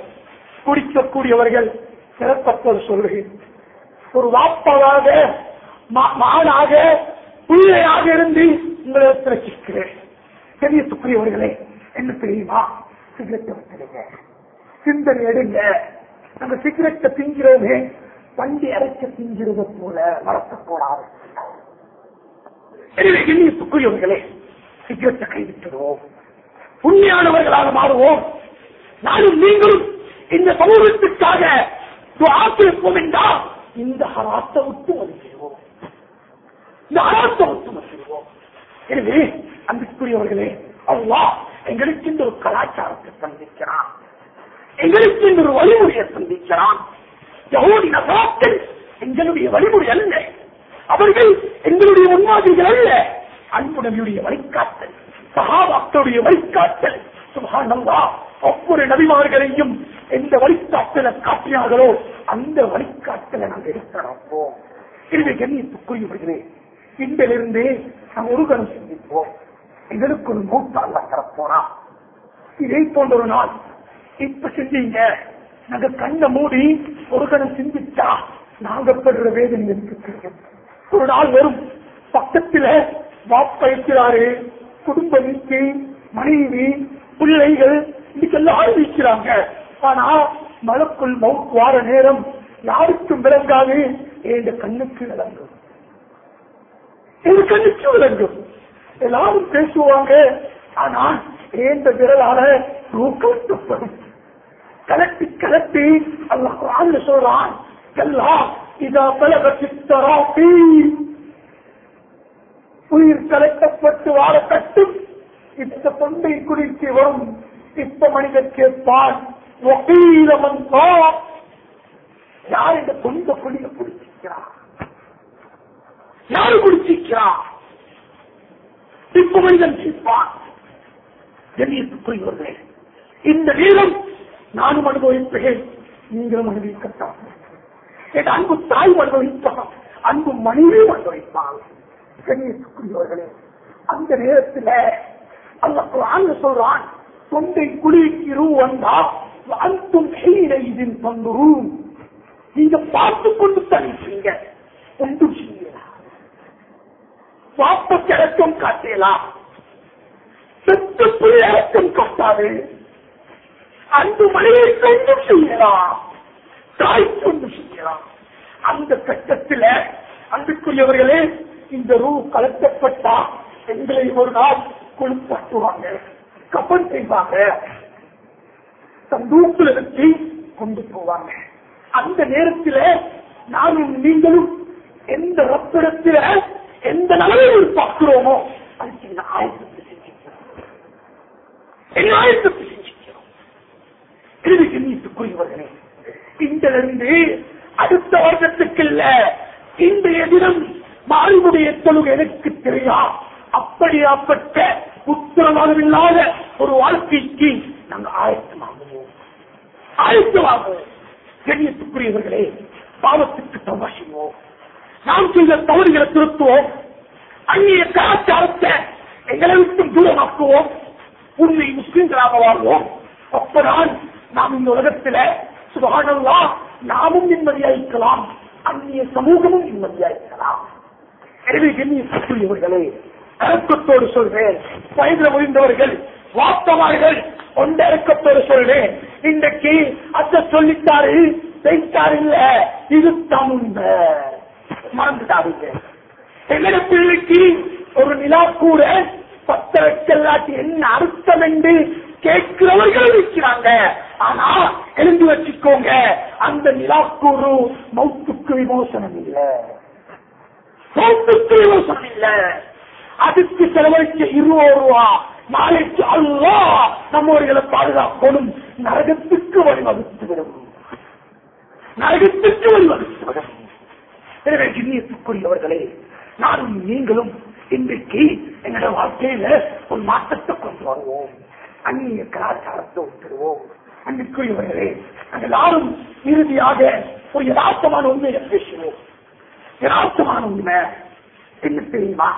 குடிக்கக்கூடியவர்கள் சிறப்பத்தோடு சொல்கிறேன் ஒரு வாப்பாவாக மா- மானாக பிள்ளையாக இருந்து உங்களை பிரச்சிக்கிறேன் தெரியத்துக்குரியவர்களே என்ன தெரியுமா? சிகரெட்டை விட்டுடுங்க. சிந்தனை எடுங்க. நம்ம சிகரெட்டை திங்கிறோமே வண்டி அரைச்ச திங்கிறது போல வளர்த்தக்கூடாது எனவே எண்ணியத்துக்குரியவர்களே சிகரெட்டை கைவிட்டுடுவோம். உண்மையானவர்களாக மாறுவோம். நானும் நீங்களும் இந்த சமூகத்திற்காக ஆக்கிரப்போம் என்றால் இந்த ஹராத்தை விட்டு வருகிறோம் இந்த ஹராத்தை விட்டு வருகிறோம் எனவே அன்புக்குரியவர்களே அவ்வா எங்களுக்கு இந்த ஒரு கலாச்சாரத்தை சந்திக்கிறான் எங்களுக்கு ஒரு வழிமுறையை சந்திக்கிறான். யகோடி நகராக்கள் எங்களுடைய வழிமுறை அல்ல. அவர்கள் எங்களுடைய முன்மாதிரிகள் அல்ல. அன்புடனுடைய வழிகாட்டல் சகாபாக்களுடைய வழிகாட்டல். சுகானந்தா ஒவ்வொரு நபிமார்களையும் எந்த வழிகாட்டலை காட்டினார்களோ அந்த வழிகாட்டலை நாங்கள் எடுத்துறப்போம் எனவே கண்ணியத்துக்குரியவர்களே இன்றிலிருந்து நாம் ஒரு கணம் சிந்திப்போம். எங்களுக்கு ஒரு மூத்தால் தரப்போனா இதே போன்ற ஒரு நாள் இப்ப செஞ்சீங்க நாங்க கண்ணை மூடி ஒரு கணம் சிந்திச்சா நாங்க படுற வேதனை தெரியும் ஒரு நாள் வரும். பக்கத்துல வாப்பா இருக்கிறாரு. குடும்ப இருக்கு மனைவி பிள்ளைகள் இதுக்கெல்லாம் ஆரம்பிக்கிறாங்க ஆனா மலக்குள் மவுத் வார நேரம் யாருக்கும் விளங்காது. என் கண்ணுக்கு விளங்கும். என் கண்ணுக்கு விளங்கும். எல்லாரும் பேசுவாங்க. ஆனா ஏந்த விரலால தூக்கப்படும் கலட்டி கலட்டி அல்லாஹ் குர்ஆன்ல சொல்றான் எல்லாம் இதா பலக சித்தராபி உயிர் கலட்டப்பட்டு வாழ கட்டும். இந்த தொண்டை குறித்து வரும். இப்ப மனிதன் கேட்பான் யார் இந்த கொண்ட கொடிய குடிச்சிக்கிறா யாரு குடிச்சிக்கிறா இப்ப மனிதன் கேட்பான். சிரிப்பான் கண்ணியத்துக்குரியவர்களே இந்த நேரம் நானும் அனுபவிப்பேன். நீங்களும் அனுபவிக்கத்தான். என் அன்பு தாய் அனுபவிப்பார் அன்பு மனைவியும் அனுபவிப்பார் கண்ணியத்துக்குரியவர்களே அந்த நேரத்தில் அல்ல குரான் சொல்றான் தொண்டை குளிக்கு ரூ வந்தா அந்தும் இதில் தந்துரும். நீங்க பார்த்து கொண்டு தனிச்சீங்க ஒன்றும் செய்யலாம். பாப்ப கிழக்கம் காட்டலாம். செத்து பிள்ளைக்கும் காட்டாது. அன்பு மனையை கொண்டு செய்யலாம் தாய் கொண்டு செய்யலாம். அந்த கட்டத்தில் அன்புக்குரியவர்களே இந்த ரூ கலக்கப்பட்டா எங்களை ஒரு நாள் குளிப்பாட்டுவாங்க கப்பல் செய்வாங்க. சந்தூக்கில் இருந்து கொண்டு போவாங்க. அந்த நேரத்தில் நானும் நீங்களும் எந்த ரத்திடத்தில் எந்த நிலையில் பார்க்கிறோமோ அதுக்கு என்ன ஆயத்தத்தை செஞ்சிருக்கிறோம் என்ன ஆயத்தத்தை இது எண்ணித்துக்குரியவர்களே இன்றிலிருந்து அடுத்த வருடத்துக்கு இல்ல இன்றைய தினம் மாறுபுடைய தொழுகை எனக்கு தெரியா? அப்படியாப்பட்ட உத்தரவாதம் இல்லாத ஒரு வாழ்க்கைக்கு நாங்கள் ஆயத்தமாகுவோம் ஆயத்தமாகுவோம் கண்ணியத்துக்குரியவர்களே பாவத்துக்கு தவா செய்வோம். நாம் செய்த தவறுகளை திருத்துவோம். அந்நிய கலாச்சாரத்தை எங்களை விட்டு தூரமாக்குவோம். உண்மை முஸ்லிம்களாக வாழ்வோம். அப்பதான் நாம் இந்த உலகத்தில சுகானல்லா நாமும் நிம்மதியாயிருக்கலாம். அந்நிய சமூகமும் நிம்மதியாயிருக்கலாம். எனவே கண்ணியத்துக்குரியவர்களே கருக்கத்தோடு சொல்றேன் வயதில் முடிந்தவர்கள் வாத்தமார்கள் கொண்ட இறக்கத்தோடு சொல்றேன் இன்றைக்கு அத்த சொல்லிட்டாரு செய்தார் இல்ல இது தமிழ் மறந்துட்டாருங்க எங்கட பிள்ளைக்கு ஒரு நிலா கூட பத்த வைக்கலாட்டி என்ன அர்த்தம் என்று கேட்கிறவர்கள் இருக்கிறாங்க. ஆனா எழுந்து வச்சுக்கோங்க அந்த நிலாக்கூறு மௌத்துக்கு விமோசனம் இல்லை. மௌத்துக்கு விமோசனம் இல்லை. அதுக்கு செலவழிச்ச இருபது ரூபா நாளைக்கு அல்லா நம்மவர்களை பாதுகாக்கணும். நரகத்துக்கு வழிவகுத்து விடும். நரகத்துக்கு வழிவகுத்து விடும். எனவே கிண்ணியத்துக்குரியவர்களே நானும் நீங்களும் இன்றைக்கு என்னோட வாழ்க்கையில ஒரு மாற்றத்தை கொண்டு வருவோம். அந்நிய கலாச்சாரத்தை விட்டுடுவோம் அன்பிற்குரியவர்களே எல்லாரும் இறுதியாக ஒரு யதார்த்தமான உண்மையை பேசுவோம் யதார்த்தமான உண்மை. என்ன தெரியுமா?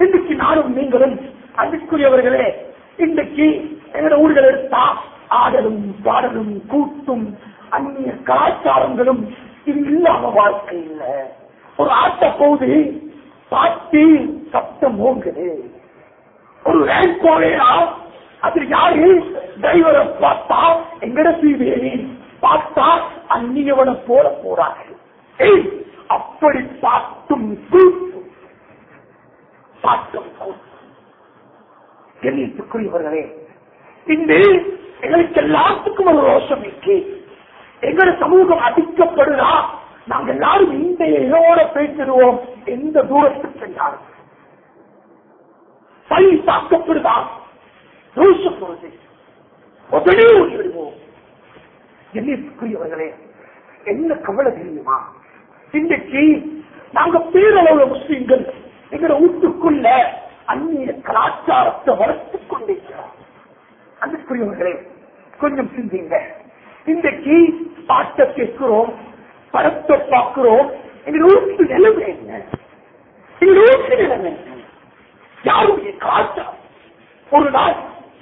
இன்னைக்கு நானும் நீங்களும் அன்பிற்குரியவர்களே இன்றைக்கு எங்களோட ஊர்கள் எடுத்தா ஆடலும் பாடலும் கூட்டும் அந்நிய கலாச்சாரங்களும் இது இல்லாம வாழ்க்கை இல்லை. ஒரு ஆட்ட போது பாட்டி சத்தம் ஓங்குது. ஒரு வேன் போவேனா அது யாரு டிரைவரை பார்த்தா எங்கட சீவேரி பார்த்தா அந்நியவனை போல போறார்கள். ஏய் அப்படி பார்த்தும் கூட்டும் பார்த்தும் கண்ணியத்துக்குரியவர்களே இன்று எங்களுக்கு எல்லாத்துக்கும் ஒரு ரோஷம் இருக்கு. எங்களோட சமூகம் அடிக்கப்படுதா? நாங்க எல்லாரும் இந்த எல்லோட பேசிடுவோம். எந்த தூரத்துக்கு சென்றாலும். பள்ளி தாக்கப்படுதா? ரோஷம் வருது. உடனே விடுவோம் கண்ணியத்துக்குரியவர்களே என்ன கவலை தெரியுமா? இன்றைக்கு நாங்க பேரளவுல முஸ்லீம்கள் எங்களை வீட்டுக்குள்ள அந்நிய கலாச்சாரத்தை வளர்த்துக் கொண்டிருக்கிறோம். அன்புக்குரியவர்களே கொஞ்சம் சிந்திங்க இன்றைக்கு பாட்டை கேட்கிறோம் படத்தை பார்க்கிறோம். எங்க வீட்டு நிலைமை என்ன? எங்க வீட்டு நிலைமை என்ன? யாருடைய கலாச்சாரம்? ஒரு நாள்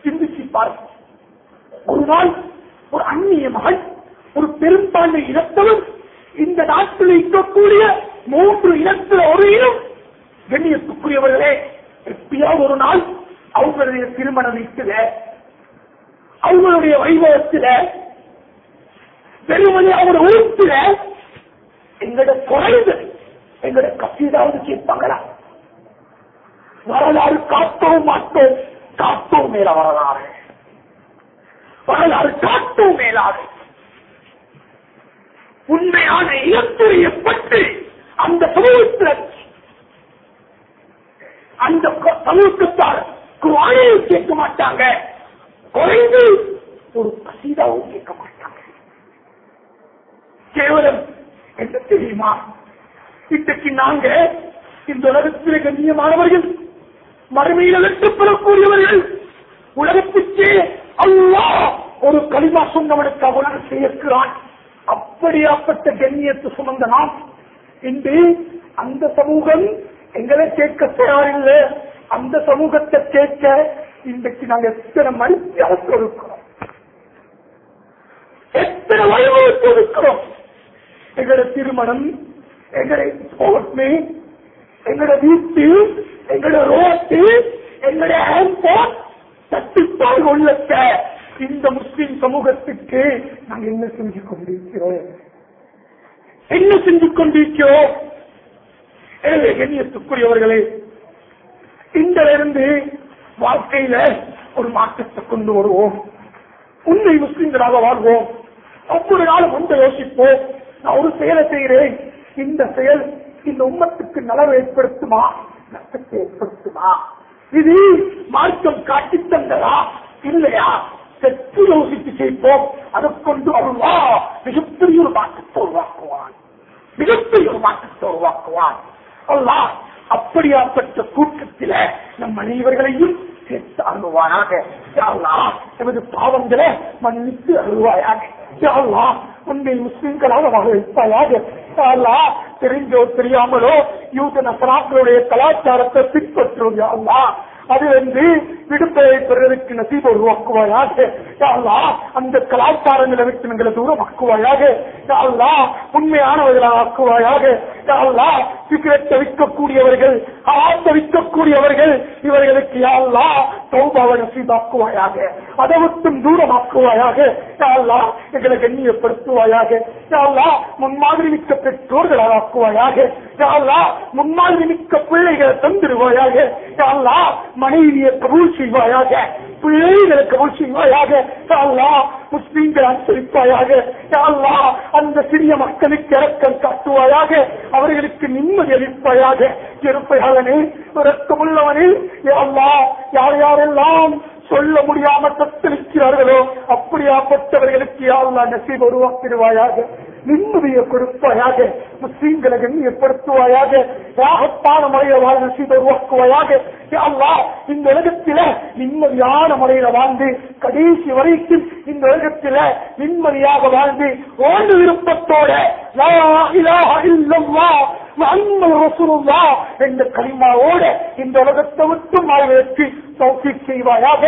சிந்திச்சு பாருங்க. ஒரு நாள் ஒரு அந்நிய மகள் ஒரு பெரும்பான்மை இனத்தவர் இந்த நாட்டில் இருக்கக்கூடிய மூன்று இனத்தில் ஒரு இனம் கண்ணியத்துக்குரியவர்களே எப்படியாவது ஒரு நாள் அவங்களுடைய திருமண வீட்டுல அவங்களுடைய வைபவத்தில வெறுமனே அவங்களோட உறுப்பில எங்களோட குறைந்து எங்களோட கசிதாவது கேட்பாங்களா? வரலாறு காத்தோம் மாட்டோம் காத்தோம் மேல வரலாறு. வரலாறு காட்டவும் மேலாறு உண்மையான இலத்துறையப்பட்டு அந்த சமூகத்தில் அந்த சமூகத்தால் சமூகத்தார் குரானையும் கேட்க மாட்டாங்க. குறைந்து ஒரு கசீதாவும் கேட்க மாட்டாங்க. கேவலம். என்ன தெரியுமா? இன்றைக்கு நாங்க இந்த உலகத்திலே கண்ணியமானவர்கள் மறுமையில் வெற்றி பெறக்கூடியவர்கள் உலகத்திற்கே அல்லா ஒரு களிமா சொன்னவனுக்கு உலகத்தை இருக்கிறான் அப்படியாப்பட்ட கண்ணியத்து சுமந்த நாம் இன்று அந்த சமூகம் எங்களை கேட்க தயாரில்லை. அந்த சமூகத்தை கேட்க இன்றைக்கு நாங்க எத்தனை மரியாதை கொடுக்கிறோம் எத்தனை வயது இருக்கிறோம். எங்களோட திருமணம் எங்களை ஸ்போர்ட்மே எங்களோட வீட்டு எங்களோட ரோட்டு எங்களுடைய ஏர்போர்ட் தட்டுப்பாடு உள்ளத்தை இந்த முஸ்லிம் சமூகத்துக்கு நாங்கள் என்ன செஞ்சு கொண்டிருக்கிறோம்? என்ன செஞ்சு கொண்டிருக்கிறோம்? எனவே கண்ணியத்துக்குரியவர்களே இருந்து வாழ்க்கையில ஒரு மாற்றத்தை கொண்டு வருவோம். உண்மை முஸ்லிம்களாக வாழ்வோம். ஒவ்வொரு நாளும் ஒன்றை யோசிப்போம். நான் ஒரு செயலை செய்கிறேன். இந்த செயல் இந்த உம்மத்துக்கு நலவை ஏற்படுத்துமா? நஷ்டத்தை ஏற்படுத்துமா? இது மார்க்கம் காட்டி தந்ததா இல்லையா? சற்று யோசித்து செய்வோம் அதை கொண்டு அருள்வா மிகப்பெரிய ஒரு மாற்றத்தை உருவாக்குவான் மிகப்பெரிய ஒரு மாற்றத்தை உருவாக்குவான் அல்லா அப்படியாப்பட்ட கூட்டத்தில நம் அனைவர்களையும் சேர்த்து அருள்வாயாக எமது பாவங்களை மன்னித்து அருள்வாயாக யா உன்னை முஸ்லிம்களாக வாழ வைப்பாயாக தெரிஞ்சோ தெரியாமலோ யூத நசராக்களுடைய கலாச்சாரத்தை பின்பற்றும் யா அது வந்து விடுப்பை பெறுவதற்கு நசீப உருவாக்குவாயாக. அந்த கலாச்சாரங்களை விட்டு எங்களை தூரமாக்குவாயாக. யா உண்மையானவர்களாக ஆக்குவாயாக யாழ்லா சிகரெட்டை விற்கக்கூடியவர்கள் ஆத்த விற்கக்கூடியவர்கள் இவர்களுக்கு யாழ்லா சௌபாவை தௌபாவை அதை விட்டும் தூரமாக்குவாயாக யாழ்லா எங்களை கண்ணியப்படுத்துவாயாக யாழ்லா முன்மாதிரி மிக்க பெற்றோர்களாக ஆக்குவாயாக யாழ்லா முன்மாதிரி மிக்க பிள்ளைகளை தந்துடுவாயாக யாழ்லா மனைவியை கபூல் செய்வாயாக பிள்ளைகளை கபூல் செய்வாயாக முஸ்லீம்கள் அனுசரிப்பாயாக அந்த சிறிய மக்களுக்கு இறக்கம் காட்டுவாயாக அவர்களுக்கு நிம்மதி அளிப்பாயாக. இருப்பையாளனே இறக்கமுள்ளவனே யா யார் யாரெல்லாம் சொல்ல முடியாம தத்தளிக்கிறார்களோ அப்படியாப்பட்டவர்களுக்கு யாரெல்லாம் நசீப் உருவாக்கிடுவாயாக. நிம்மதியை கொடுப்பாயாக முஸ்லீம்களை கண்ணியப்படுத்துவாயாக ராகத்தான முறையில வாழ செய்து உருவாக்குவாயாக. அல்லா இந்த உலகத்தில நிம்மதியான முறையில வாழ்ந்து கடைசி வரைக்கும் இந்த உலகத்தில நிம்மதியாக வாழ்ந்து ஓண்டு விருப்பத்தோட லா என்ற கலிமாவோட இந்த உலகத்தை விட்டு வாழ்வதற்கு செய்வாயாக.